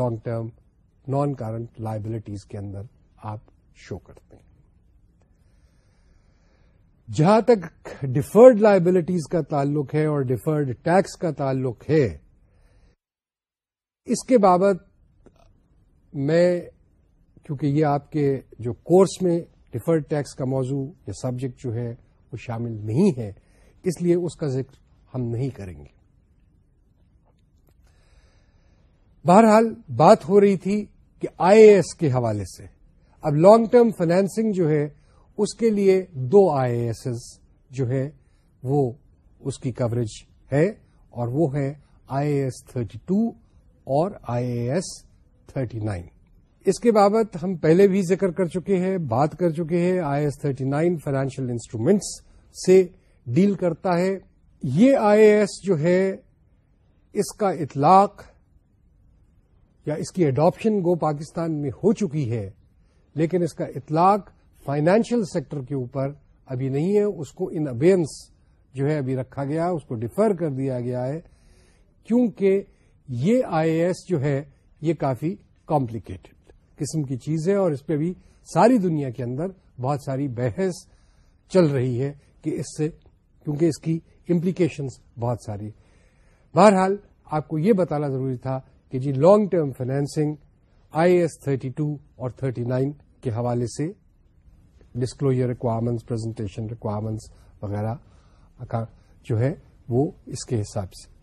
Speaker 1: long term non current liabilities کے اندر آپ شو کرتے ہیں جہاں تک ڈیفرڈ لائبلٹیز کا تعلق ہے اور ڈیفرڈ ٹیکس کا تعلق ہے اس کے بابت میں کیونکہ یہ آپ کے جو کورس میں ڈیفرڈ ٹیکس کا موضوع یا سبجیکٹ جو ہے وہ شامل نہیں ہے اس لیے اس کا ذکر ہم نہیں کریں گے بہرحال بات ہو رہی تھی کہ آئی اے کے حوالے سے اب لانگ ٹرم فائنینسنگ جو ہے اس کے لیے دو آئی اے جو ہے وہ اس کی کوریج ہے اور وہ ہے آئی اے تھرٹی ٹو اور I A S thirty nine اس کے بابت ہم پہلے بھی ذکر کر چکے ہیں بات کر چکے ہیں I S thirty nine financial instruments سے ڈیل کرتا ہے یہ آئی ایس جو ہے اس کا اطلاق یا اس کی اڈاپشن گو پاکستان میں ہو چکی ہے لیکن اس کا اطلاق فائنینشیل سیکٹر کے اوپر ابھی نہیں ہے اس کو ان ابینس جو ہے ابھی رکھا گیا اس کو ڈیفر کر دیا گیا ہے کیونکہ یہ آئی ایس جو ہے یہ کافی کمپلیکیٹڈ قسم کی چیز ہے اور اس پہ بھی ساری دنیا کے اندر بہت ساری بحث چل رہی ہے کہ اس سے کیونکہ اس کی امپلیکیشنس بہت ساری بہرحال آپ کو یہ بتانا ضروری تھا کہ جی long term financing I S thirty two اور تھرٹی نائن کے حوالے سے ڈسکلوجر ریکوائرمنٹس پرزنٹیشن ریکوائرمنٹس وغیرہ جو ہے وہ اس کے حساب سے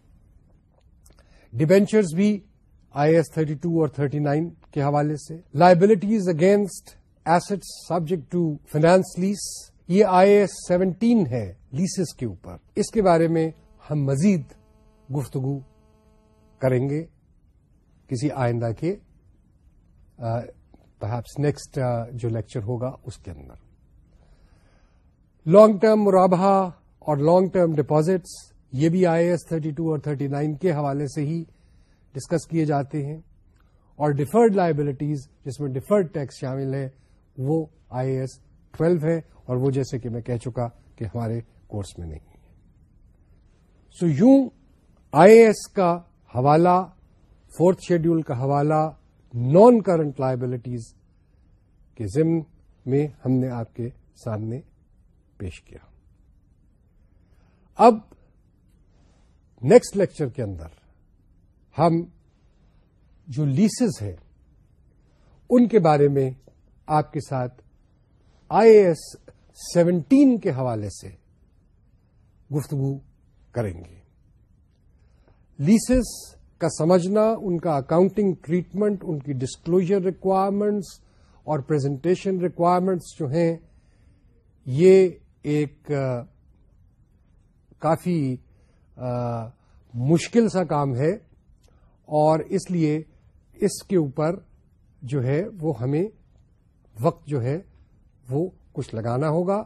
Speaker 1: ڈیبینچرز بھی آئی ایس تھرٹی اور 39 کے حوالے سے liabilities against asset subject to finance lease یہ آئی ایس 17 ہے لیسز کے اوپر اس کے بارے میں ہم مزید گفتگو کریں گے کسی آئندہ کے پرہیپس نیکسٹ جو لیکچر ہوگا اس کے اندر لانگ ٹرم مرابہ اور لانگ ٹرم ڈپازٹس یہ بھی آئی ایس تھرٹی ٹو اور تھرٹی نائن کے حوالے سے ہی ڈسکس کیے جاتے ہیں اور ڈیفرڈ لائبلٹیز جس میں ڈیفرڈ ٹیکس شامل ہے وہ آئی ایس ٹویلو ہے اور وہ جیسے کہ میں کہہ چکا کہ ہمارے کورس میں نہیں ہے سو یوں آئی ایس کا حوالہ فورتھ شیڈیول کا حوالہ نان کرنٹ لائبلٹیز کے ضمن میں ہم نے آپ کے سامنے پیش کیا اب نیکسٹ لیکچر کے اندر ہم جو لیسز ہیں ان کے بارے میں آپ کے ساتھ آئی ایس سیونٹین کے حوالے سے گفتگو کریں گے لیسز کا سمجھنا ان کا اکاؤنٹنگ ٹریٹمنٹ ان کی ڈسکلوجر ریکوائرمنٹس اور پریزنٹیشن ریکوائرمنٹس جو ہیں یہ ایک آ, کافی آ, مشکل سا کام ہے اور اس لیے اس کے اوپر جو ہے وہ ہمیں وقت جو ہے وہ کچھ لگانا ہوگا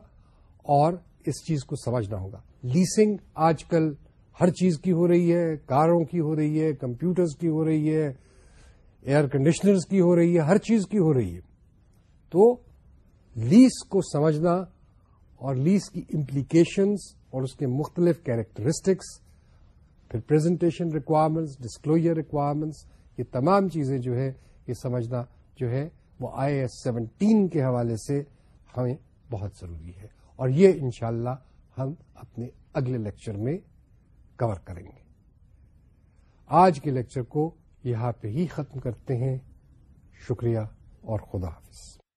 Speaker 1: اور اس چیز کو سمجھنا ہوگا لیسنگ آج کل ہر چیز کی ہو رہی ہے کاروں کی ہو رہی ہے کمپیوٹرز کی ہو رہی ہے ایئر کنڈیشنرز کی ہو رہی ہے ہر چیز کی ہو رہی ہے تو لیس کو سمجھنا اور لیس کی امپلیکیشنز اور اس کے مختلف کیریکٹرسٹکس پھر پریزنٹیشن ریکوائرمنٹس ڈسکلوجر ریکوائرمنٹس یہ تمام چیزیں جو ہے یہ سمجھنا جو ہے وہ آئی ایس سیونٹین کے حوالے سے ہمیں بہت ضروری ہے اور یہ انشاءاللہ ہم اپنے اگلے لیکچر میں کور کریں گے آج کے لیکچر کو یہاں پہ ہی ختم کرتے ہیں شکریہ اور خدا حافظ